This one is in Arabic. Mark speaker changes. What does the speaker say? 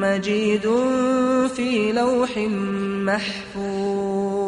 Speaker 1: مجيد في لوح محفوظ.